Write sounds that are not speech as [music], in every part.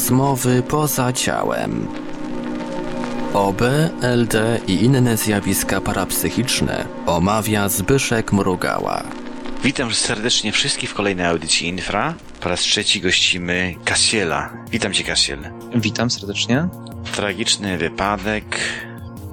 Rozmowy poza ciałem. OB, LD i inne zjawiska parapsychiczne omawia Zbyszek Mrugała. Witam serdecznie wszystkich w kolejnej audycji Infra. Po raz trzeci gościmy Kasiela. Witam cię, Kasiel. Witam serdecznie. Tragiczny wypadek.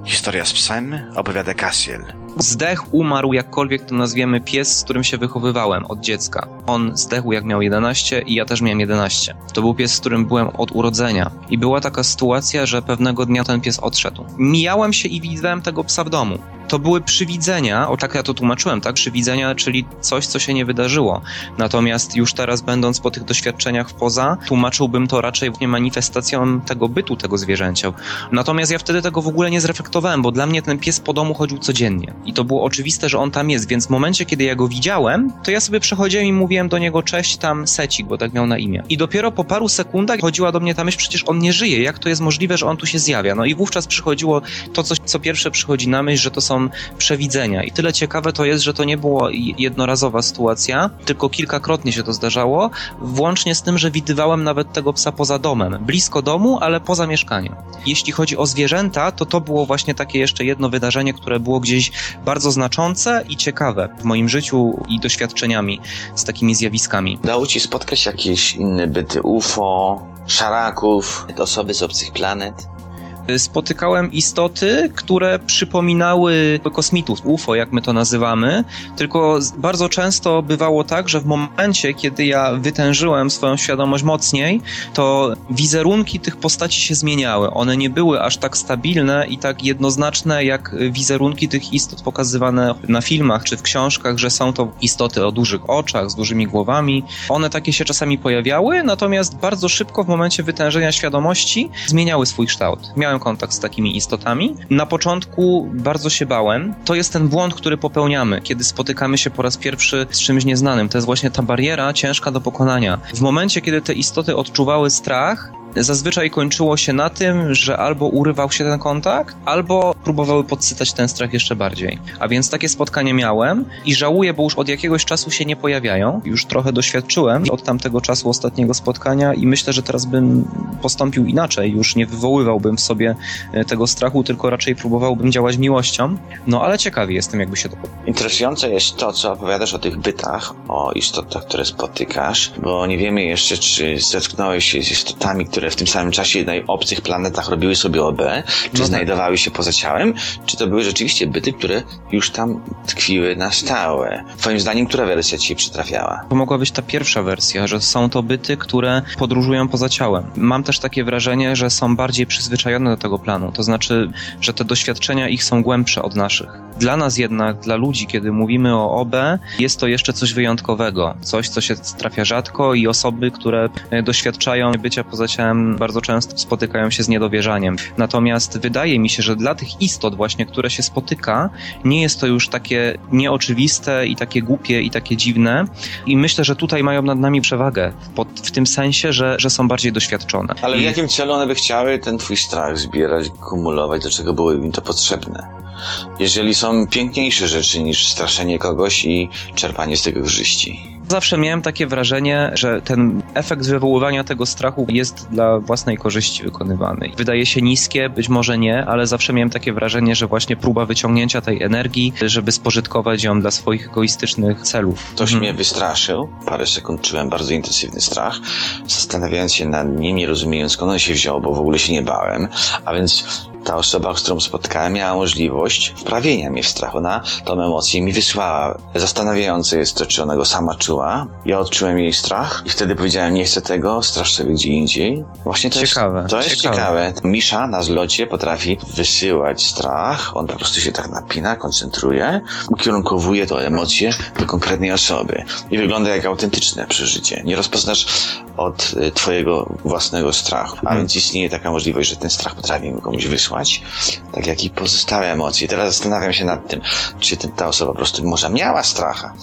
Historia z psem opowiada Kasiel. Zdechł, umarł, jakkolwiek to nazwiemy, pies, z którym się wychowywałem od dziecka. On zdechł jak miał 11 i ja też miałem 11. To był pies, z którym byłem od urodzenia. I była taka sytuacja, że pewnego dnia ten pies odszedł. Mijałem się i widziałem tego psa w domu. To były przywidzenia, o tak ja to tłumaczyłem, tak? Przywidzenia, czyli coś, co się nie wydarzyło. Natomiast już teraz, będąc po tych doświadczeniach poza, tłumaczyłbym to raczej manifestacją tego bytu tego zwierzęcia. Natomiast ja wtedy tego w ogóle nie zreflektowałem, bo dla mnie ten pies po domu chodził codziennie. I to było oczywiste, że on tam jest, więc w momencie, kiedy ja go widziałem, to ja sobie przechodziłem i mówiłem do niego cześć tam Secik, bo tak miał na imię. I dopiero po paru sekundach chodziła do mnie ta myśl, przecież on nie żyje, jak to jest możliwe, że on tu się zjawia? No i wówczas przychodziło to, co, co pierwsze przychodzi na myśl, że to są przewidzenia. I tyle ciekawe to jest, że to nie była jednorazowa sytuacja, tylko kilkakrotnie się to zdarzało, włącznie z tym, że widywałem nawet tego psa poza domem, blisko domu, ale poza mieszkaniem. Jeśli chodzi o zwierzęta, to to było właśnie takie jeszcze jedno wydarzenie, które było gdzieś bardzo znaczące i ciekawe w moim życiu i doświadczeniami z takimi zjawiskami. Dało ci spotkać jakieś inne byty UFO, szaraków, osoby z obcych planet? Spotykałem istoty, które przypominały kosmitów, UFO, jak my to nazywamy, tylko bardzo często bywało tak, że w momencie, kiedy ja wytężyłem swoją świadomość mocniej, to wizerunki tych postaci się zmieniały. One nie były aż tak stabilne i tak jednoznaczne, jak wizerunki tych istot pokazywane na filmach czy w książkach, że są to istoty o dużych oczach, z dużymi głowami. One takie się czasami pojawiały, natomiast bardzo szybko w momencie wytężenia świadomości zmieniały swój kształt. Miałem kontakt z takimi istotami. Na początku bardzo się bałem. To jest ten błąd, który popełniamy, kiedy spotykamy się po raz pierwszy z czymś nieznanym. To jest właśnie ta bariera ciężka do pokonania. W momencie, kiedy te istoty odczuwały strach, zazwyczaj kończyło się na tym, że albo urywał się ten kontakt, albo próbowały podsycać ten strach jeszcze bardziej. A więc takie spotkanie miałem i żałuję, bo już od jakiegoś czasu się nie pojawiają. Już trochę doświadczyłem od tamtego czasu ostatniego spotkania i myślę, że teraz bym postąpił inaczej. Już nie wywoływałbym w sobie e, tego strachu, tylko raczej próbowałbym działać miłością. No ale ciekawy jestem, jakby się to Interesujące jest to, co opowiadasz o tych bytach, o istotach, które spotykasz, bo nie wiemy jeszcze, czy zetknąłeś się z istotami, które które w tym samym czasie na obcych planetach robiły sobie OB, czy no znajdowały tak. się poza ciałem, czy to były rzeczywiście byty, które już tam tkwiły na stałe. Twoim zdaniem, która wersja ci się przytrafiała? To mogła być ta pierwsza wersja, że są to byty, które podróżują poza ciałem. Mam też takie wrażenie, że są bardziej przyzwyczajone do tego planu, to znaczy, że te doświadczenia ich są głębsze od naszych. Dla nas jednak, dla ludzi, kiedy mówimy o OB, jest to jeszcze coś wyjątkowego, coś, co się trafia rzadko i osoby, które doświadczają bycia poza ciałem bardzo często spotykają się z niedowierzaniem. Natomiast wydaje mi się, że dla tych istot właśnie, które się spotyka, nie jest to już takie nieoczywiste i takie głupie i takie dziwne i myślę, że tutaj mają nad nami przewagę pod, w tym sensie, że, że są bardziej doświadczone. Ale w I... jakim celu one by chciały ten twój strach zbierać, kumulować, do czego byłoby im to potrzebne? Jeżeli są piękniejsze rzeczy niż straszenie kogoś i czerpanie z tego korzyści. Zawsze miałem takie wrażenie, że ten efekt wywoływania tego strachu jest dla własnej korzyści wykonywany. Wydaje się niskie, być może nie, ale zawsze miałem takie wrażenie, że właśnie próba wyciągnięcia tej energii, żeby spożytkować ją dla swoich egoistycznych celów. Ktoś mhm. mnie wystraszył. Parę sekund czułem bardzo intensywny strach, zastanawiając się nad nim, nie rozumiejąc skąd on się wziął, bo w ogóle się nie bałem. A więc ta osoba, z którą spotkałem, miała możliwość wprawienia mnie w strach. Ona tą emocję mi wysłała. Zastanawiające jest to, czy ona go sama czuła. Ja odczułem jej strach i wtedy powiedziałem, nie chcę tego, strasz sobie gdzie indziej. Właśnie to ciekawe, jest, to jest ciekawe. ciekawe. Misza na zlocie potrafi wysyłać strach. On po prostu się tak napina, koncentruje, ukierunkowuje to emocje do konkretnej osoby. I wygląda jak autentyczne przeżycie. Nie rozpoznasz od y, twojego własnego strachu. A hmm. więc istnieje taka możliwość, że ten strach potrafi komuś wysłać tak jak i pozostałe emocje. Teraz zastanawiam się nad tym, czy ta osoba po prostu może miała stracha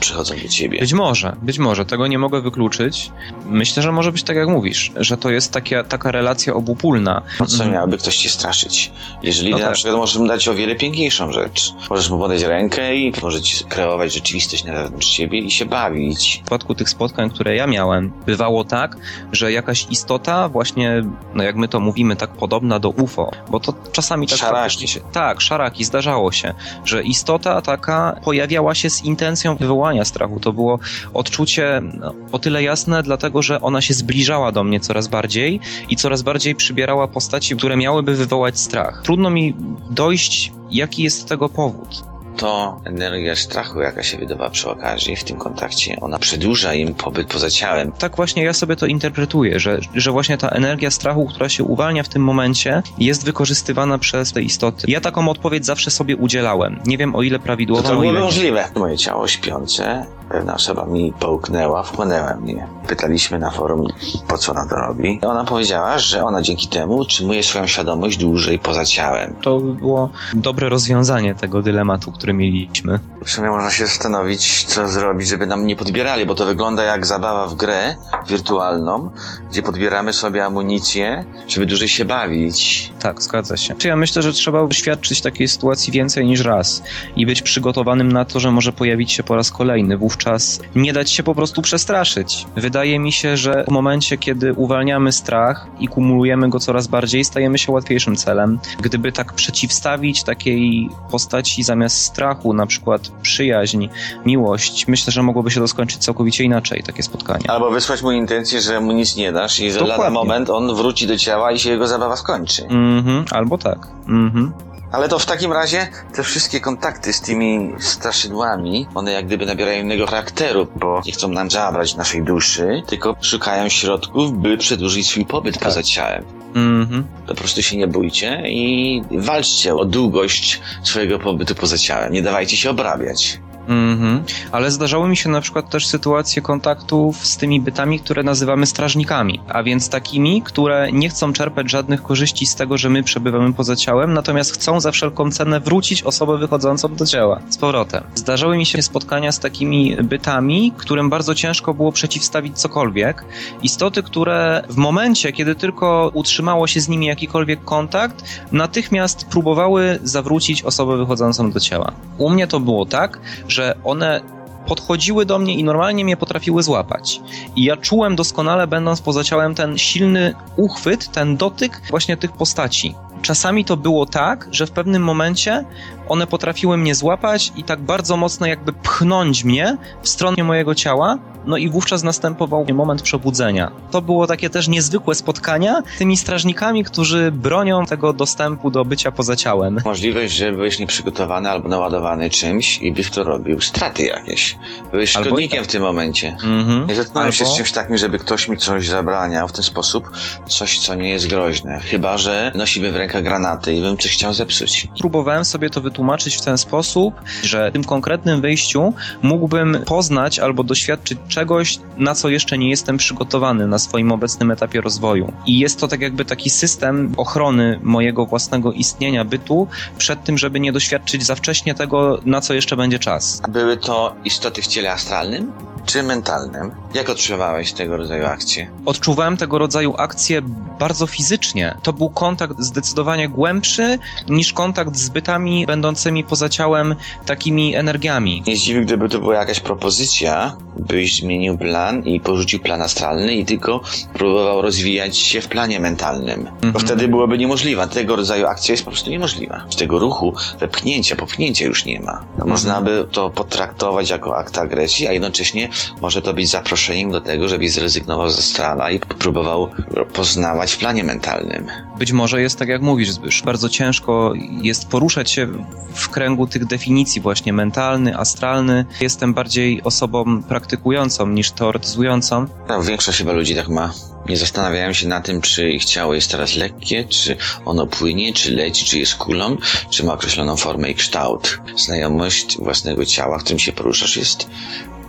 przychodzą do ciebie. Być może, być może, tego nie mogę wykluczyć. Myślę, że może być tak jak mówisz, że to jest taka, taka relacja obopólna. Po co Mhm. miałby ktoś cię straszyć? Jeżeli No na tak. przykład możesz mu dać o wiele piękniejszą rzecz. Możesz mu podać rękę i może ci kreować rzeczywistość na zewnątrz ciebie i się bawić. W przypadku tych spotkań, które ja miałem, bywało tak, że jakaś istota, właśnie, no jak my to mówimy, tak podobna do UFO, bo to czasami tak Szaraki. się. Tak, szaraki, zdarzało się, że istota taka pojawiała się z intencją wywołania strachu. To było odczucie no, o tyle jasne, dlatego że ona się zbliżała do mnie coraz bardziej i coraz bardziej przybierała postaci, które miałyby wywołać strach. Trudno mi dojść, jaki jest tego powód. To energia strachu, jaka się wydobywa przy okazji w tym kontakcie, ona przedłuża im pobyt poza ciałem. tak właśnie ja sobie to interpretuję, że, że właśnie ta energia strachu, która się uwalnia w tym momencie, jest wykorzystywana przez te istoty. Ja taką odpowiedź zawsze sobie udzielałem. Nie wiem o ile To, prawidłowo, to o było ile możliwe. Moje ciało śpiące, pewna osoba mi połknęła, wchłonęła mnie. Pytaliśmy na forum, po co ona to robi. Ona powiedziała, że ona dzięki temu utrzymuje swoją świadomość dłużej poza ciałem. To by było dobre rozwiązanie tego dylematu, który mieliśmy. W sumie można się zastanowić, co zrobić, żeby nam nie podbierali, bo to wygląda jak zabawa w grę wirtualną, gdzie podbieramy sobie amunicję, żeby dłużej się bawić. Tak, zgadza się. Ja myślę, że trzeba doświadczyć takiej sytuacji więcej niż raz i być przygotowanym na to, że może pojawić się po raz kolejny. Wówczas nie dać się po prostu przestraszyć. Wydaje mi się, że w momencie, kiedy uwalniamy strach i kumulujemy go coraz bardziej, stajemy się łatwiejszym celem. Gdyby tak przeciwstawić takiej postaci zamiast strachu, na przykład przyjaźń, miłość, myślę, że mogłoby się to skończyć całkowicie inaczej, takie spotkanie. Albo wysłać mu intencję, że mu nic nie dasz i lada Dokładnie. moment on wróci do ciała i się jego zabawa skończy. Mhm, albo tak. Mhm. Ale to w takim razie te wszystkie kontakty z tymi straszydłami, one jak gdyby nabierają innego charakteru, bo nie chcą nam zabrać naszej duszy, tylko szukają środków, by przedłużyć swój pobyt Tak. poza ciałem. Mhm. Po prostu się nie bójcie i walczcie o długość swojego pobytu poza ciałem. Nie dawajcie się obrabiać. Mhm. Ale zdarzały mi się na przykład też sytuacje kontaktów z tymi bytami, które nazywamy strażnikami, a więc takimi, które nie chcą czerpać żadnych korzyści z tego, że my przebywamy poza ciałem, natomiast chcą za wszelką cenę wrócić osobę wychodzącą do ciała z powrotem. Zdarzały mi się spotkania z takimi bytami, którym bardzo ciężko było przeciwstawić cokolwiek. Istoty, które w momencie, kiedy tylko utrzymało się z nimi jakikolwiek kontakt, natychmiast próbowały zawrócić osobę wychodzącą do ciała. U mnie to było tak, że one podchodziły do mnie i normalnie mnie potrafiły złapać. I ja czułem doskonale, będąc poza ciałem, ten silny uchwyt, ten dotyk właśnie tych postaci. Czasami to było tak, że w pewnym momencie one potrafiły mnie złapać i tak bardzo mocno jakby pchnąć mnie w stronę mojego ciała, no i wówczas następował moment przebudzenia. To było takie też niezwykłe spotkania z tymi strażnikami, którzy bronią tego dostępu do bycia poza ciałem. Możliwość, że byłeś nieprzygotowany albo naładowany czymś i byś to robił. Straty jakieś. Byłeś Albo szkodnikiem tak. w tym momencie. Mhm. Nie zetknąłem się Albo- z czymś takim, żeby ktoś mi coś zabraniał w ten sposób, coś, co nie jest groźne. Chyba, że nosimy w rękach granaty i bym coś chciał zepsuć. Próbowałem sobie to wytłumaczyć w ten sposób, że w tym konkretnym wyjściu mógłbym poznać albo doświadczyć czegoś, na co jeszcze nie jestem przygotowany na swoim obecnym etapie rozwoju. I jest to tak jakby taki system ochrony mojego własnego istnienia, bytu, przed tym, żeby nie doświadczyć za wcześnie tego, na co jeszcze będzie czas. Były to istoty w ciele astralnym czy mentalnym? Jak odczuwałeś tego rodzaju akcje? Odczuwałem tego rodzaju akcje bardzo fizycznie. To był kontakt zdecydowanie głębszy niż kontakt z bytami będącymi poza ciałem takimi energiami. Nie zdziwi, gdyby to była jakaś propozycja, byś zmienił plan i porzucił plan astralny i tylko próbował rozwijać się w planie mentalnym. Bo Mhm. wtedy byłoby niemożliwe. Tego rodzaju akcja jest po prostu niemożliwa. Z tego ruchu, wepchnięcia, popchnięcia już nie ma. No, Można by to potraktować jako akt agresji, a jednocześnie może to być zaproszeniem do tego, żebyś zrezygnował ze strala i próbował poznawać w planie mentalnym. Być może jest tak, jak mówisz, Zbysz. Bardzo ciężko jest poruszać się w kręgu tych definicji właśnie mentalny, astralny. Jestem bardziej osobą praktykującą niż teoretyzującą. No, większość chyba ludzi tak ma. Nie zastanawiają się na tym, czy ich ciało jest teraz lekkie, czy ono płynie, czy leci, czy jest kulą, czy ma określoną formę i kształt. Znajomość własnego ciała, w którym się poruszasz, jest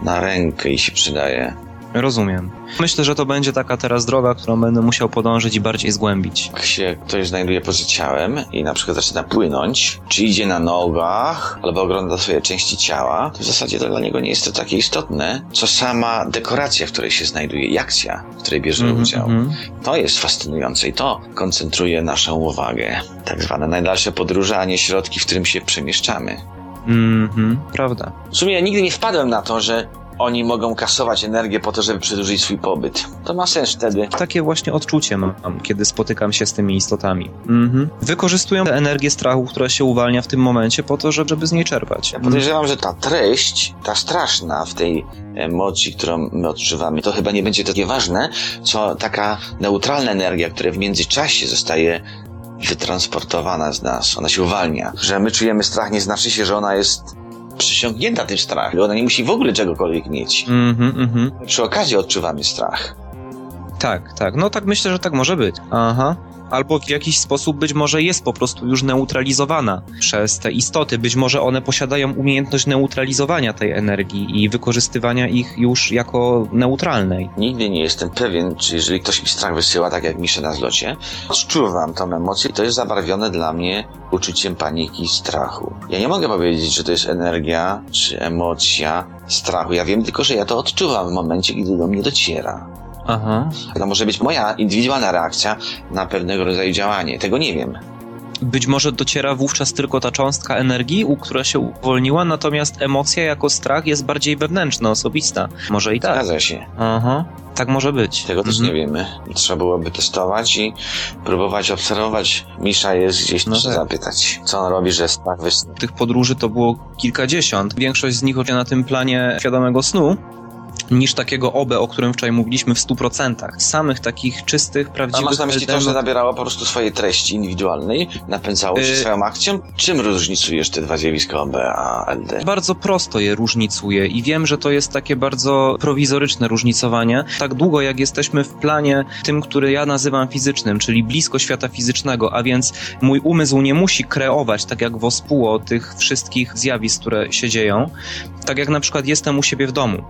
na rękę i się przydaje. Rozumiem. Myślę, że to będzie taka teraz droga, którą będę musiał podążyć i bardziej zgłębić. Jak się ktoś znajduje poza ciałem i na przykład zaczyna płynąć, czy idzie na nogach, albo ogląda swoje części ciała, to w zasadzie to dla niego nie jest to takie istotne, co sama dekoracja, w której się znajduje i akcja, w której bierze Mhm, udział. mhm. To jest fascynujące i to koncentruje naszą uwagę. Tak zwane najdalsze podróże, a nie środki, w którym się przemieszczamy. Mhm, prawda. W sumie ja nigdy nie wpadłem na to, że oni mogą kasować energię po to, żeby przedłużyć swój pobyt. To ma sens wtedy. Takie właśnie odczucie mam, kiedy spotykam się z tymi istotami. Mhm. Wykorzystują tę energię strachu, która się uwalnia w tym momencie po to, żeby z niej czerpać. Ja podejrzewam, że ta treść, ta straszna w tej emocji, którą my odczuwamy, to chyba nie będzie takie ważne, co taka neutralna energia, która w międzyczasie zostaje wytransportowana z nas. Ona się uwalnia. Że my czujemy strach, nie znaczy się, że ona jest przysiągnięta tym strachem. Ona nie musi w ogóle czegokolwiek mieć. Mhm, mhm. Przy okazji odczuwamy strach. Tak, tak. No tak myślę, że tak może być. Aha. Albo w jakiś sposób być może jest po prostu już neutralizowana przez te istoty. Być może one posiadają umiejętność neutralizowania tej energii i wykorzystywania ich już jako neutralnej. Nigdy nie jestem pewien, czy jeżeli ktoś mi strach wysyła, tak jak Misze na zlocie, odczuwam tą emocję i to jest zabarwione dla mnie uczuciem paniki i strachu. Ja nie mogę powiedzieć, że to jest energia czy emocja strachu. Ja wiem tylko, że ja to odczuwam w momencie, kiedy do mnie dociera. Aha. To może być moja indywidualna reakcja na pewnego rodzaju działanie. Tego nie wiem. Być może dociera wówczas tylko ta cząstka energii, u która się uwolniła, natomiast emocja jako strach jest bardziej wewnętrzna, osobista. Może i tak. Zgadza się. Aha. Tak może być. Tego też Mhm. nie wiemy. Trzeba byłoby testować i próbować obserwować. Misza jest gdzieś, No tak. zapytać, co on robi, że strach wysnuł. Tych podróży to było kilkadziesiąt. Większość z nich na tym planie świadomego snu. Niż takiego OBE, o którym wczoraj mówiliśmy w 100%. Samych takich czystych, A prawdziwych masz na myśli to, że nabierało po prostu swojej treści indywidualnej, napędzało się Y- swoją akcją? Czym różnicujesz te dwa zjawiska OB a LD? Bardzo prosto je różnicuję i wiem, że to jest takie bardzo prowizoryczne różnicowanie. Tak długo jak jesteśmy w planie tym, który ja nazywam fizycznym, czyli blisko świata fizycznego, a więc mój umysł nie musi kreować, tak jak wospuło, tych wszystkich zjawisk, które się dzieją, tak jak na przykład jestem u siebie w domu.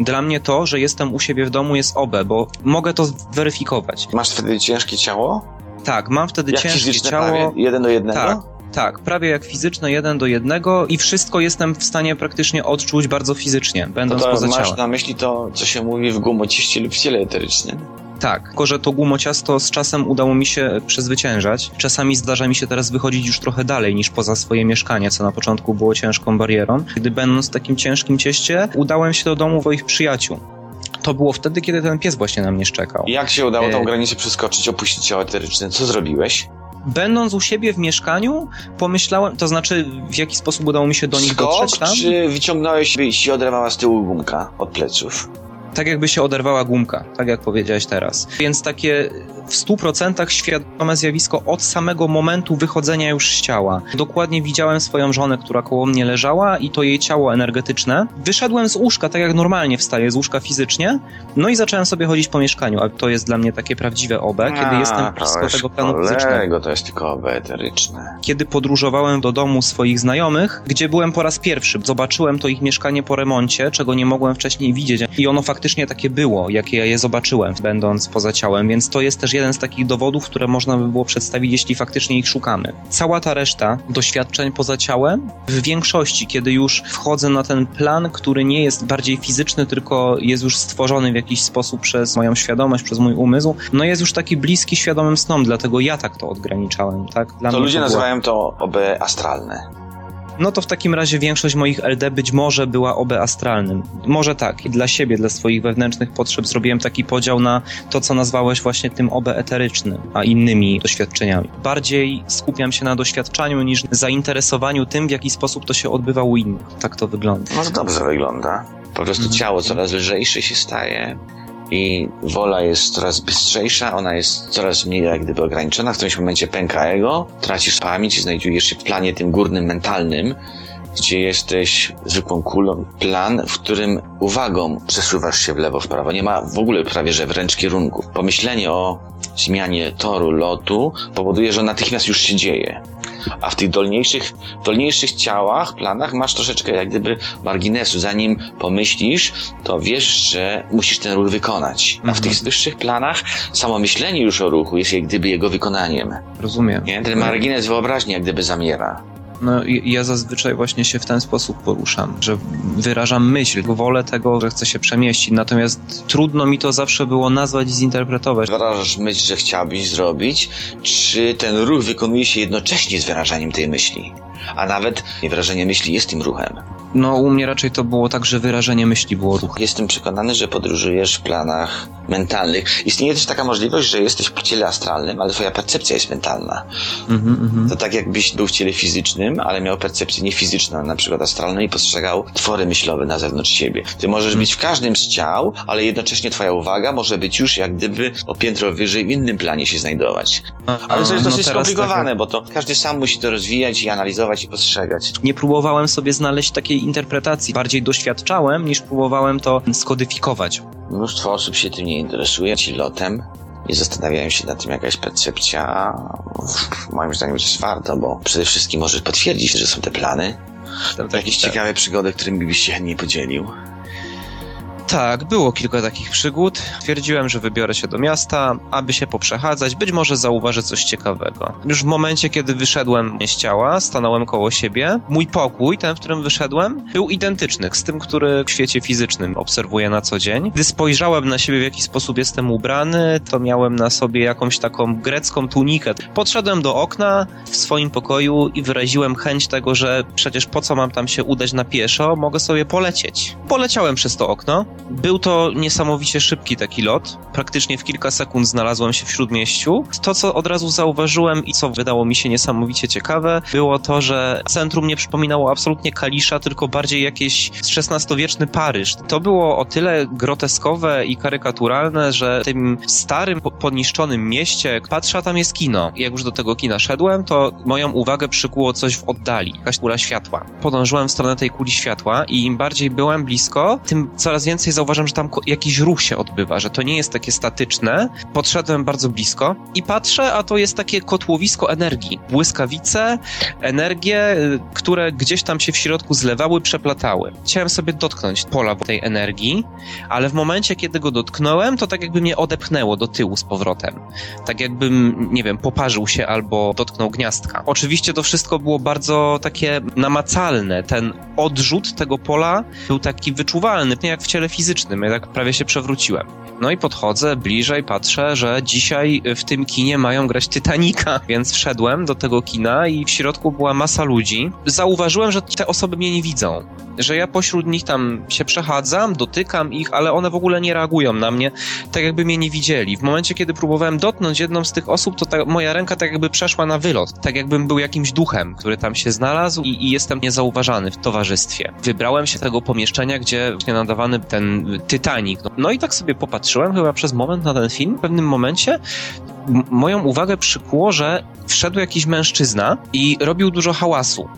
Dla mnie to, że jestem u siebie w domu jest OBE, bo mogę to zweryfikować. Masz wtedy ciężkie ciało? Tak, mam wtedy Jak ciężkie fizyczne ciało. prawie? Jeden do jednego? Tak. Tak, prawie jak fizyczne, jeden do jednego i wszystko jestem w stanie praktycznie odczuć bardzo fizycznie, To, będąc to poza masz ciałem. na myśli to, co się mówi w gumocieście lub w ciele eterycznym? Tak, tylko że to gumociasto z czasem udało mi się przezwyciężać. Czasami zdarza mi się teraz wychodzić już trochę dalej niż poza swoje mieszkanie, co na początku było ciężką barierą. Gdy będąc w takim ciężkim cieście, udałem się do domu moich przyjaciół. To było wtedy, kiedy ten pies właśnie na mnie szczekał. Jak się udało tą E- granicę przeskoczyć, opuścić ciało eteryczne? Co zrobiłeś? Będąc u siebie w mieszkaniu, pomyślałem, to znaczy w jaki sposób udało mi się do nich Skok, dotrzeć tam? czy wyciągnąłeś i oderwała z tyłu gumka od pleców? Tak jakby się oderwała gumka, tak jak powiedziałeś teraz. Więc takie w 100% świadome zjawisko od samego momentu wychodzenia już z ciała. Dokładnie widziałem swoją żonę, która koło mnie leżała i to jej ciało energetyczne. Wyszedłem z łóżka, tak jak normalnie wstaję z łóżka fizycznie, no i zacząłem sobie chodzić po mieszkaniu, a to jest dla mnie takie prawdziwe OB, kiedy A, jestem to blisko tego planu fizycznego. to jest tylko OB eteryczne. Kiedy podróżowałem do domu swoich znajomych, gdzie byłem po raz pierwszy, zobaczyłem to ich mieszkanie po remoncie, czego nie mogłem wcześniej widzieć. I ono faktycznie takie było, jakie ja je zobaczyłem, będąc poza ciałem, więc to jest też jeden z takich dowodów, które można by było przedstawić, jeśli faktycznie ich szukamy. Cała ta reszta doświadczeń poza ciałem, w większości, kiedy już wchodzę na ten plan, który nie jest bardziej fizyczny, tylko jest już stworzony w jakiś sposób przez moją świadomość, przez mój umysł, no jest już taki bliski świadomym snom, dlatego ja tak to odgraniczałem, tak? Dla To ludzie było- nazywają to OB astralne. No to w takim razie większość moich LD być może była OB astralnym. Może tak. I dla siebie, dla swoich wewnętrznych potrzeb zrobiłem taki podział na to, co nazwałeś właśnie tym OB eterycznym, a innymi doświadczeniami. Bardziej skupiam się na doświadczaniu niż zainteresowaniu tym, w jaki sposób to się odbywa u innych. Tak to wygląda. No to dobrze wygląda. Po prostu Mhm. ciało coraz lżejsze się staje i wola jest coraz bystrzejsza, ona jest coraz mniej jak gdyby ograniczona. W którymś momencie pęka ego, tracisz pamięć i znajdujesz się w planie tym górnym, mentalnym, gdzie jesteś zwykłą kulą. Plan, w którym uwagą przesuwasz się w lewo, w prawo. Nie ma w ogóle prawie że wręcz kierunków. Pomyślenie o zmianie toru lotu powoduje, że natychmiast już się dzieje. A w tych dolniejszych, dolniejszych ciałach, planach masz troszeczkę jak gdyby marginesu. Zanim pomyślisz, to wiesz, że musisz ten ruch wykonać. A w tych wyższych planach samo myślenie już o ruchu jest jak gdyby jego wykonaniem. Rozumiem. Nie? Ten margines wyobraźni jak gdyby zamiera. No ja zazwyczaj właśnie się w ten sposób poruszam, że wyrażam myśl, wolę tego, że chcę się przemieścić, natomiast trudno mi to zawsze było nazwać i zinterpretować. Wyrażasz myśl, że chciałbyś zrobić, czy ten ruch wykonuje się jednocześnie z wyrażaniem tej myśli? A nawet wyrażenie myśli jest tym ruchem. No u mnie raczej to było tak, że wyrażenie myśli było ruchem. Jestem przekonany, że podróżujesz w planach mentalnych. Istnieje też taka możliwość, że jesteś w ciele astralnym, ale twoja percepcja jest mentalna. Mhm, mhm. To tak jakbyś był w ciele fizycznym, ale miał percepcję niefizyczną, na przykład astralną i postrzegał twory myślowe na zewnątrz siebie. Ty możesz być w każdym z ciał, ale jednocześnie twoja uwaga może być już jak gdyby o piętro wyżej w innym planie się znajdować. Ale to jest No dosyć teraz skomplikowane, tak, bo to każdy sam musi to rozwijać i analizować i postrzegać. nie próbowałem sobie znaleźć takiej interpretacji. Bardziej doświadczałem, niż próbowałem to skodyfikować. Mnóstwo osób się tym nie interesuje, ci lotem. Nie zastanawiają się nad tym, jaka jest percepcja. Moim zdaniem to jest warto, bo przede wszystkim możesz potwierdzić, że są te plany. Tak, Jakieś ciekawe przygody, którymi byś się chętnie podzielił. Tak, było kilka takich przygód. Twierdziłem, że wybiorę się do miasta, aby się poprzechadzać, być może zauważę coś ciekawego. Już w momencie, kiedy wyszedłem z ciała, stanąłem koło siebie. Mój pokój, ten, w którym wyszedłem, był identyczny z tym, który w świecie fizycznym obserwuję na co dzień. Gdy spojrzałem na siebie, w jaki sposób jestem ubrany, to miałem na sobie jakąś taką grecką tunikę. Podszedłem do okna w swoim pokoju i wyraziłem chęć tego, że przecież po co mam tam się udać na pieszo, mogę sobie polecieć. Poleciałem przez to okno. Był to niesamowicie szybki taki lot. Praktycznie w kilka sekund znalazłem się w śródmieściu. To, co od razu zauważyłem i co wydało mi się niesamowicie ciekawe, było to, że centrum nie przypominało absolutnie Kalisza, tylko bardziej jakieś XVI-wieczny Paryż. To było o tyle groteskowe i karykaturalne, że w tym starym, po- poniszczonym mieście patrzę, a tam jest kino. Jak już do tego kina szedłem, to moją uwagę przykuło coś w oddali, jakaś kula światła. Podążyłem w stronę tej kuli światła i im bardziej byłem blisko, tym coraz więcej zauważam, że tam jakiś ruch się odbywa, że to nie jest takie statyczne. Podszedłem bardzo blisko i patrzę, a to jest takie kotłowisko energii. Błyskawice, energie, y, które gdzieś tam się w środku zlewały, przeplatały. Chciałem sobie dotknąć pola tej energii, ale w momencie, kiedy go dotknąłem, to tak jakby mnie odepchnęło do tyłu z powrotem. Tak jakbym, nie wiem, poparzył się albo dotknął gniazdka. Oczywiście to wszystko było bardzo takie namacalne. Ten odrzut tego pola był taki wyczuwalny, jak w ciele fizycznym. Ja tak prawie się przewróciłem. No i podchodzę bliżej, patrzę, że dzisiaj w tym kinie mają grać Titanica, [laughs] więc wszedłem do tego kina i w środku była masa ludzi. Zauważyłem, że te osoby mnie nie widzą. Że ja pośród nich tam się przechadzam, dotykam ich, ale one w ogóle nie reagują na mnie, tak jakby mnie nie widzieli. W momencie, kiedy próbowałem dotknąć jedną z tych osób, to ta, moja ręka tak jakby przeszła na wylot. Tak jakbym był jakimś duchem, który tam się znalazł i, i jestem niezauważany w towarzystwie. Wybrałem się tego pomieszczenia, gdzie nadawany ten Titanic. No, i tak sobie popatrzyłem chyba przez moment na ten film. W pewnym momencie moją uwagę przykuło, że wszedł jakiś mężczyzna i robił dużo hałasu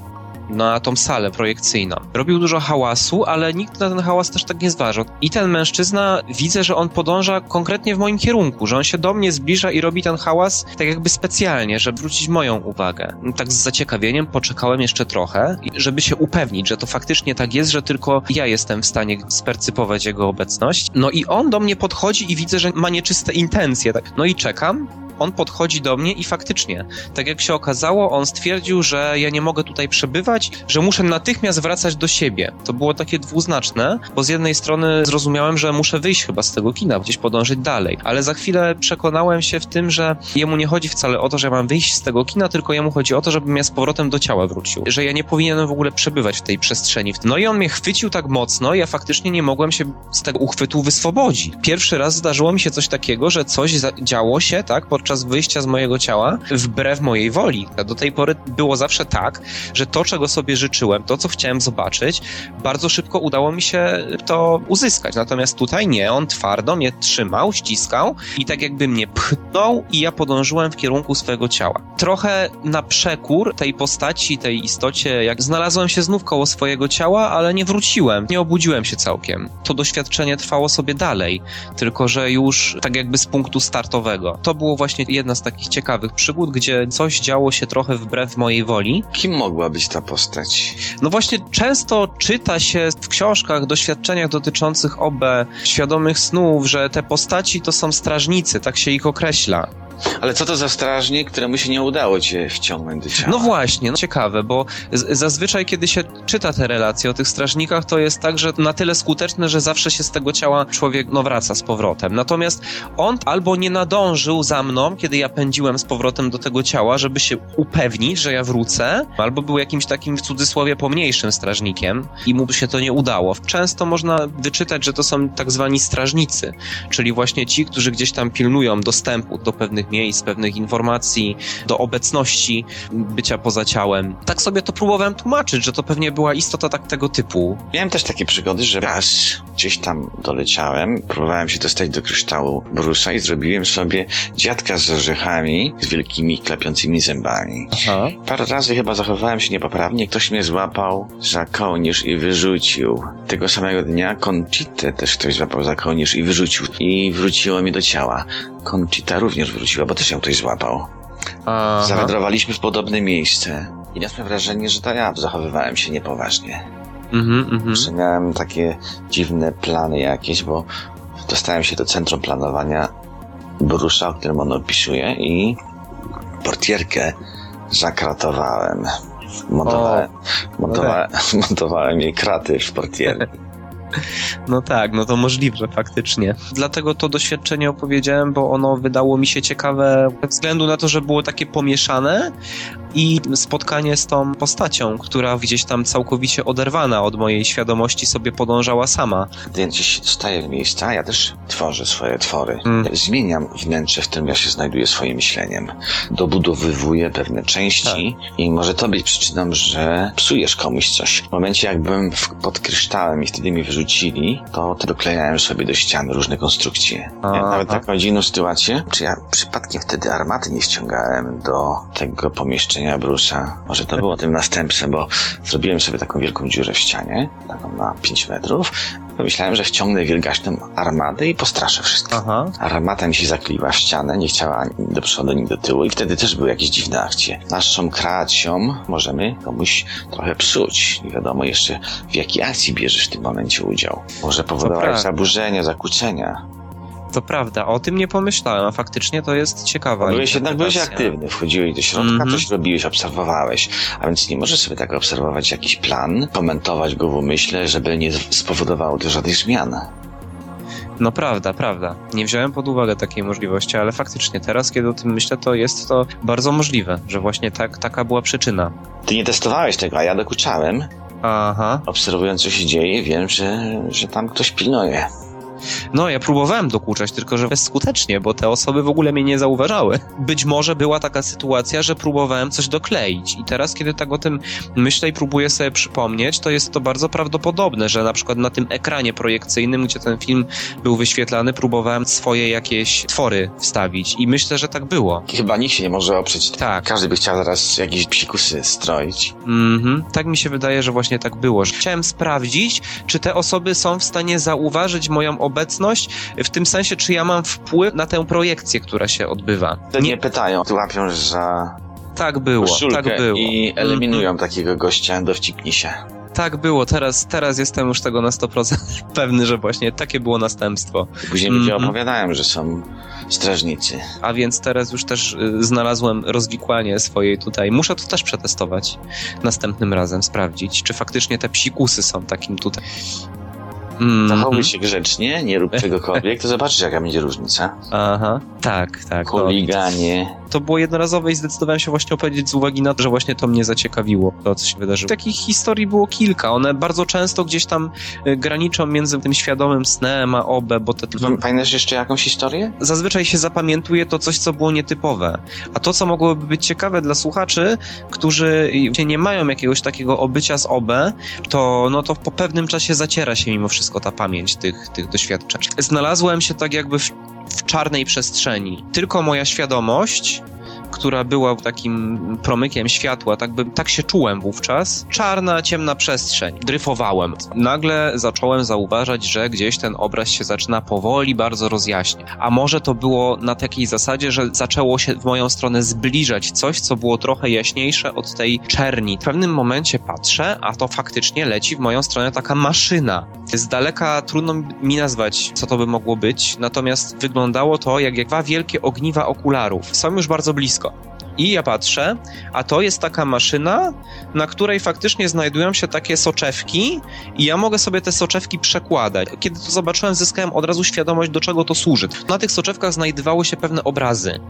na tą salę projekcyjną. Robił dużo hałasu, ale nikt na ten hałas też tak nie zważał. I ten mężczyzna, widzę, że on podąża konkretnie w moim kierunku, że on się do mnie zbliża i robi ten hałas tak jakby specjalnie, żeby zwrócić moją uwagę. Tak z zaciekawieniem poczekałem jeszcze trochę, żeby się upewnić, że to faktycznie tak jest, że tylko ja jestem w stanie spercypować jego obecność. No i on do mnie podchodzi i widzę, że ma nieczyste intencje. Tak. No i czekam, on podchodzi do mnie i faktycznie, tak jak się okazało, on stwierdził, że ja nie mogę tutaj przebywać, że muszę natychmiast wracać do siebie. To było takie dwuznaczne, bo z jednej strony zrozumiałem, że muszę wyjść chyba z tego kina, gdzieś podążyć dalej, ale za chwilę przekonałem się w tym, że jemu nie chodzi wcale o to, że ja mam wyjść z tego kina, tylko jemu chodzi o to, żebym ja z powrotem do ciała wrócił. Że ja nie powinienem w ogóle przebywać w tej przestrzeni. No i on mnie chwycił tak mocno, ja faktycznie nie mogłem się z tego uchwytu wyswobodzić. Pierwszy raz zdarzyło mi się coś takiego, że coś działo się, tak, podczas wyjścia z mojego ciała, wbrew mojej woli. Do tej pory było zawsze tak, że to, czego sobie życzyłem, to, co chciałem zobaczyć, bardzo szybko udało mi się to uzyskać. Natomiast tutaj nie, on twardo mnie trzymał, ściskał i tak jakby mnie pchnął i ja podążyłem w kierunku swojego ciała. Trochę na przekór tej postaci, tej istocie, jak znalazłem się znów koło swojego ciała, ale nie wróciłem, nie obudziłem się całkiem. To doświadczenie trwało sobie dalej, tylko że już tak jakby z punktu startowego. To było właśnie właśnie jedna z takich ciekawych przygód, gdzie coś działo się trochę wbrew mojej woli. Kim mogła być ta postać? No właśnie często czyta się w książkach, doświadczeniach dotyczących OB, świadomych snów, że te postaci to są strażnicy, tak się ich określa. Ale co to za strażnik, któremu się nie udało cię wciągnąć do ciała? No właśnie, no ciekawe, bo zazwyczaj kiedy się czyta te relacje o tych strażnikach, to jest tak, że na tyle skuteczne, że zawsze się z tego ciała człowiek no, wraca z powrotem. Natomiast on albo nie nadążył za mną, kiedy ja pędziłem z powrotem do tego ciała, żeby się upewnić, że ja wrócę, albo był jakimś takim w cudzysłowie pomniejszym strażnikiem i mu się to nie udało. Często można wyczytać, że to są tak zwani strażnicy, czyli właśnie ci, którzy gdzieś tam pilnują dostępu do pewnych miejsc, pewnych informacji, do obecności bycia poza ciałem. Tak sobie to próbowałem tłumaczyć, że to pewnie była istota tak tego typu. Miałem też takie przygody, że raz gdzieś tam doleciałem, próbowałem się dostać do kryształu Brusa i zrobiłem sobie dziadka z orzechami, z wielkimi klepiącymi zębami. Aha. Parę razy chyba zachowywałem się niepoprawnie, ktoś mnie złapał za kołnierz i wyrzucił. Tego samego dnia Conchitę też ktoś złapał za kołnierz i wyrzucił. I wróciło mi do ciała. Conchita również wróciła, bo też ją ktoś złapał. Aha. Zawędrowaliśmy w podobne miejsce. I miałem wrażenie, że to ja zachowywałem się niepoważnie. Mhm, mhm. Że miałem takie dziwne plany jakieś, bo dostałem się do centrum planowania Brusza, o którym on opisuje i portierkę zakratowałem. Montowałem, montowałem, [laughs] montowałem jej kraty w portierkę. No tak, no to możliwe, faktycznie. Dlatego to doświadczenie opowiedziałem, bo ono wydało mi się ciekawe ze względu na to, że było takie pomieszane i spotkanie z tą postacią, która gdzieś tam całkowicie oderwana od mojej świadomości sobie podążała sama. Gdy gdzieś się dostaję w miejsca, ja też tworzę swoje twory. Mm. Zmieniam wnętrze, w którym ja się znajduję swoim myśleniem. Dobudowywuję pewne części i może to być przyczyną, że psujesz komuś coś. W momencie jak byłem w, pod kryształem i wtedy mi wyrzucili, to, doklejałem sobie do ściany różne konstrukcje. Miałem nawet taką dziwną sytuację, czy ja przypadkiem wtedy armaty nie ściągałem do tego pomieszczenia Brusa. Może to było tym następstwem, bo zrobiłem sobie taką wielką dziurę w ścianie, taką na 5 metrów. Pomyślałem, że wciągnę wielgaśną armatę i postraszę wszystko. Aha. Armata mi się zakliła w ścianę, nie chciała ani do przodu, ani do tyłu i wtedy też były jakieś dziwne akcje. Naszą kreacją możemy komuś trochę psuć. Nie wiadomo jeszcze w jakiej akcji bierzesz w tym momencie udział. Może powodować zaburzenia, zakłócenia. To prawda, o tym nie pomyślałem, a faktycznie to jest ciekawa Byłeś jednak byłeś aktywny, wchodziłeś do środka, Mhm. coś robiłeś, obserwowałeś. A więc nie możesz sobie tak obserwować jakiś plan, komentować go w umyśle, żeby nie spowodowało to żadnych zmian. No prawda, prawda. Nie wziąłem pod uwagę takiej możliwości, ale faktycznie teraz, kiedy o tym myślę, to jest to bardzo możliwe, że właśnie tak, taka była przyczyna. Ty nie testowałeś tego, a ja dokuczałem. Aha. Obserwując, co się dzieje, wiem, że, że tam ktoś pilnuje. No, ja próbowałem dokuczać, tylko że bezskutecznie, bo te osoby w ogóle mnie nie zauważały. Być może była taka sytuacja, że próbowałem coś dokleić i teraz, kiedy tak o tym myślę i próbuję sobie przypomnieć, to jest to bardzo prawdopodobne, że na przykład na tym ekranie projekcyjnym, gdzie ten film był wyświetlany, próbowałem swoje jakieś twory wstawić i myślę, że tak było. Chyba nikt się nie może oprzeć. Tak. Każdy by chciał zaraz jakieś psikusy stroić. Mhm. Tak mi się wydaje, że właśnie tak było. Chciałem sprawdzić, czy te osoby są w stanie zauważyć moją obecność, w tym sensie, czy ja mam wpływ na tę projekcję, która się odbywa. Te nie pytają, tu łapią za Tak było, tak było. i eliminują Mhm. takiego gościa, dowcipnij się. Tak było, teraz, teraz jestem już tego na 100% [laughs] pewny, że właśnie takie było następstwo. Później ludzie Mhm. opowiadają, że są strażnicy. A więc teraz już też y, znalazłem rozwikłanie swojej tutaj. Muszę to też przetestować następnym razem, sprawdzić, czy faktycznie te psikusy są takim tutaj. Mhm. Zachowuj się grzecznie, nie rób czegokolwiek, to zobaczysz, jaka będzie różnica. Aha, tak, tak. No, Chuliganie. to było jednorazowe i zdecydowałem się właśnie opowiedzieć z uwagi na to, że właśnie to mnie zaciekawiło, to co się wydarzyło. Takich historii było kilka, one bardzo często gdzieś tam y, graniczą między tym świadomym snem a obę, bo te Pamiętasz jeszcze jakąś historię? zazwyczaj się zapamiętuje to coś, co było nietypowe. A to, co mogłoby być ciekawe dla słuchaczy, którzy nie mają jakiegoś takiego obycia z OB, to, no to po pewnym czasie zaciera się mimo wszystko ta pamięć tych, tych doświadczeń. Znalazłem się tak jakby w, w czarnej przestrzeni. Tylko moja świadomość która była takim promykiem światła, tak, by, tak się czułem wówczas. Czarna, ciemna przestrzeń. Dryfowałem. Nagle zacząłem zauważać, że gdzieś ten obraz się zaczyna powoli bardzo rozjaśniać. A może to było na takiej zasadzie, że zaczęło się w moją stronę zbliżać coś, co było trochę jaśniejsze od tej czerni. W pewnym momencie patrzę, a to faktycznie leci w moją stronę taka maszyna. Z daleka trudno mi nazwać, co to by mogło być, natomiast wyglądało to jak, jak dwa wielkie ogniwa okularów. Są już bardzo blisko. I ja patrzę, a to jest taka maszyna, na której faktycznie znajdują się takie soczewki i ja mogę sobie te soczewki przekładać. Kiedy to zobaczyłem, zyskałem od razu świadomość, do czego to służy. Na tych soczewkach znajdowały się pewne obrazy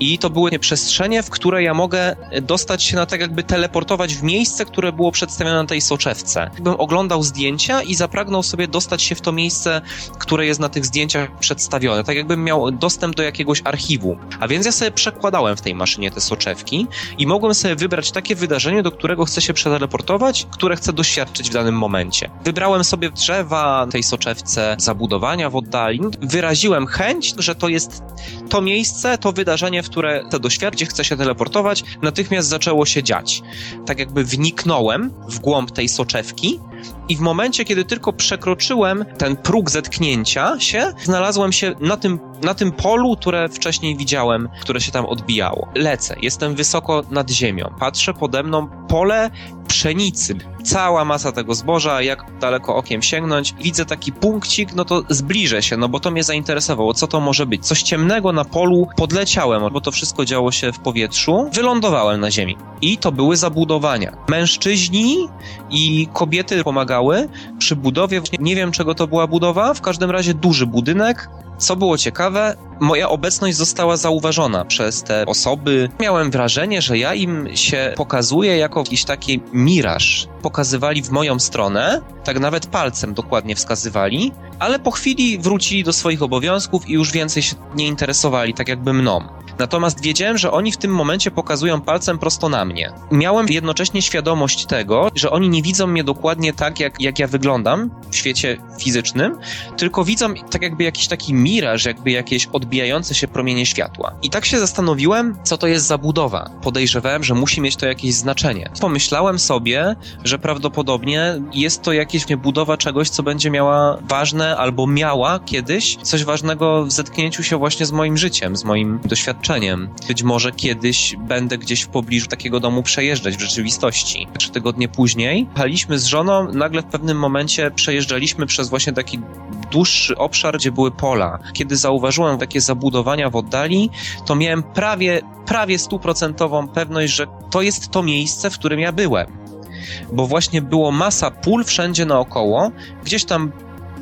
i to były przestrzenie, w które ja mogę dostać się na tak jakby teleportować w miejsce, które było przedstawione na tej soczewce. Bym oglądał zdjęcia i zapragnął sobie dostać się w to miejsce, które jest na tych zdjęciach przedstawione. Tak jakbym miał dostęp do jakiegoś archiwum. A więc ja sobie przekładałem w tej maszynie te soczewki i mogłem sobie wybrać takie wydarzenie, do którego chcę się przeteleportować, które chcę doświadczyć w danym momencie. Wybrałem sobie drzewa tej soczewce, zabudowania w oddali. Wyraziłem chęć, że to jest to miejsce, to wydarzenie, w które chcę doświadczyć, chcę się teleportować. Natychmiast zaczęło się dziać. Tak jakby wniknąłem w głąb tej soczewki i w momencie, kiedy tylko przekroczyłem ten próg zetknięcia się, znalazłem się na tym, na tym polu, które wcześniej widziałem, które się tam odbijało. Lecę, jestem wysoko nad ziemią, patrzę pode mną pole pszenicy. Cała masa tego zboża, jak daleko okiem sięgnąć, widzę taki punkcik, no to zbliżę się, no bo to mnie zainteresowało, co to może być. Coś ciemnego na polu, podleciałem, bo to wszystko działo się w powietrzu, wylądowałem na ziemi. I to były zabudowania. Mężczyźni i kobiety pomagały przy budowie, nie wiem czego to była budowa, w każdym razie duży budynek, co było ciekawe, moja obecność została zauważona przez te osoby. Miałem wrażenie, że ja im się pokazuję jako jakiś taki miraż. Pokazywali w moją stronę, tak nawet palcem dokładnie wskazywali, ale po chwili wrócili do swoich obowiązków i już więcej się nie interesowali, tak jakby mną. Natomiast wiedziałem, że oni w tym momencie pokazują palcem prosto na mnie. Miałem jednocześnie świadomość tego, że oni nie widzą mnie dokładnie tak, jak, jak ja wyglądam w świecie fizycznym, tylko widzą tak jakby jakiś taki miraż, jakby jakieś odbijające się promienie światła. I tak się zastanowiłem, co to jest za budowa. Podejrzewałem, że musi mieć to jakieś znaczenie. Pomyślałem sobie, że prawdopodobnie jest to jakieś budowa czegoś, co będzie miała ważne albo miała kiedyś coś ważnego w zetknięciu się właśnie z moim życiem, z moim doświadczeniem. Być może kiedyś będę gdzieś w pobliżu takiego domu przejeżdżać w rzeczywistości. Trzy tygodnie później jechaliśmy z żoną, nagle w pewnym momencie przejeżdżaliśmy przez właśnie taki dłuższy obszar, gdzie były pola. Kiedy zauważyłem takie zabudowania w oddali, to miałem prawie, prawie stuprocentową pewność, że to jest to miejsce, w którym ja byłem. Bo właśnie było masa pól wszędzie naokoło, gdzieś tam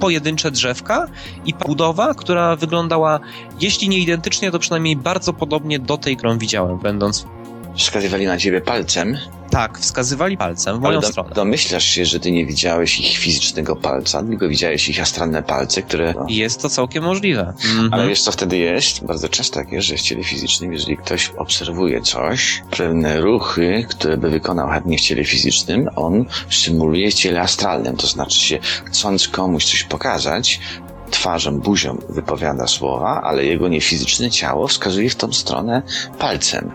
pojedyncze drzewka i budowa, która wyglądała, jeśli nie identycznie, to przynajmniej bardzo podobnie do tej, którą widziałem, będąc. Wskazywali na ciebie palcem. Tak, wskazywali palcem w moją Ale do, stronę. domyślasz się, że ty nie widziałeś ich fizycznego palca, tylko widziałeś ich astralne palce, które... No. Jest to całkiem możliwe. Mhm. Ale wiesz co wtedy jest? Bardzo często tak jest, że w ciele fizycznym, jeżeli ktoś obserwuje coś, pewne ruchy, które by wykonał chętnie w ciele fizycznym, on symuluje w ciele astralnym. To znaczy się, chcąc komuś coś pokazać, twarzą, buzią wypowiada słowa, ale jego niefizyczne ciało wskazuje w tą stronę palcem.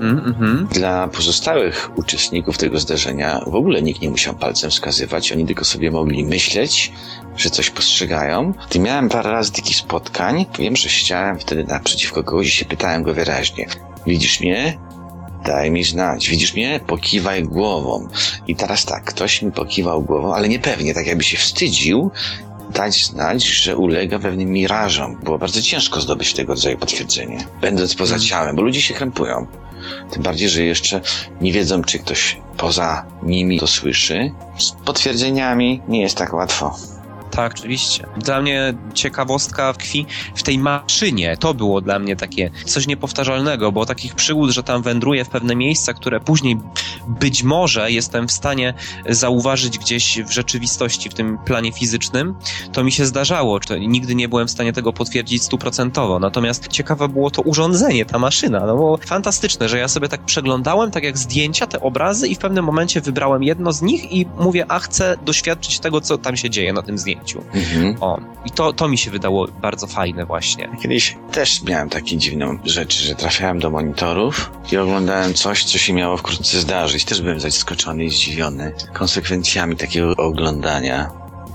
Mhm, mhm. Dla pozostałych uczestników tego zdarzenia w ogóle nikt nie musiał palcem wskazywać, oni tylko sobie mogli myśleć, że coś postrzegają. I miałem parę razy takich spotkań. Wiem, że siedziałem wtedy naprzeciwko kogoś i się pytałem go wyraźnie. Widzisz mnie? Daj mi znać. Widzisz mnie? Pokiwaj głową. I teraz tak, ktoś mi pokiwał głową, ale niepewnie, tak jakby się wstydził dać znać, że ulega pewnym mirażom. Było bardzo ciężko zdobyć tego rodzaju potwierdzenie, będąc poza ciałem, bo ludzie się krępują. Tym bardziej, że jeszcze nie wiedzą, czy ktoś poza nimi to słyszy. Z potwierdzeniami nie jest tak łatwo. Tak, oczywiście. Dla mnie ciekawostka tkwi w tej maszynie. To było dla mnie takie coś niepowtarzalnego, bo takich przygód, że tam wędruję w pewne miejsca, które później być może jestem w stanie zauważyć gdzieś w rzeczywistości, w tym planie fizycznym, to mi się zdarzało. Nigdy nie byłem w stanie tego potwierdzić stuprocentowo. Natomiast ciekawe było to urządzenie, ta maszyna. No było fantastyczne, że ja sobie tak przeglądałem, tak jak zdjęcia, te obrazy i w pewnym momencie wybrałem jedno z nich i mówię, a chcę doświadczyć tego, co tam się dzieje na tym zdjęciu. Zdjęciu. Mhm. O, i to, to mi się wydało bardzo fajne właśnie. Kiedyś też miałem takie dziwne rzeczy, że trafiałem do monitorów i oglądałem coś, co się miało wkrótce zdarzyć. Też byłem zaskoczony i zdziwiony konsekwencjami takiego oglądania.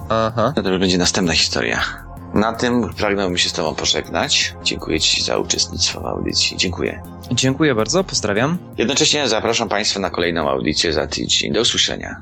Aha. No to będzie następna historia. Na tym pragnąłbym się z Tobą pożegnać. Dziękuję Ci za uczestnictwo w audycji. Dziękuję. Dziękuję bardzo, pozdrawiam. Jednocześnie zapraszam Państwa na kolejną audycję za tydzień. Do usłyszenia.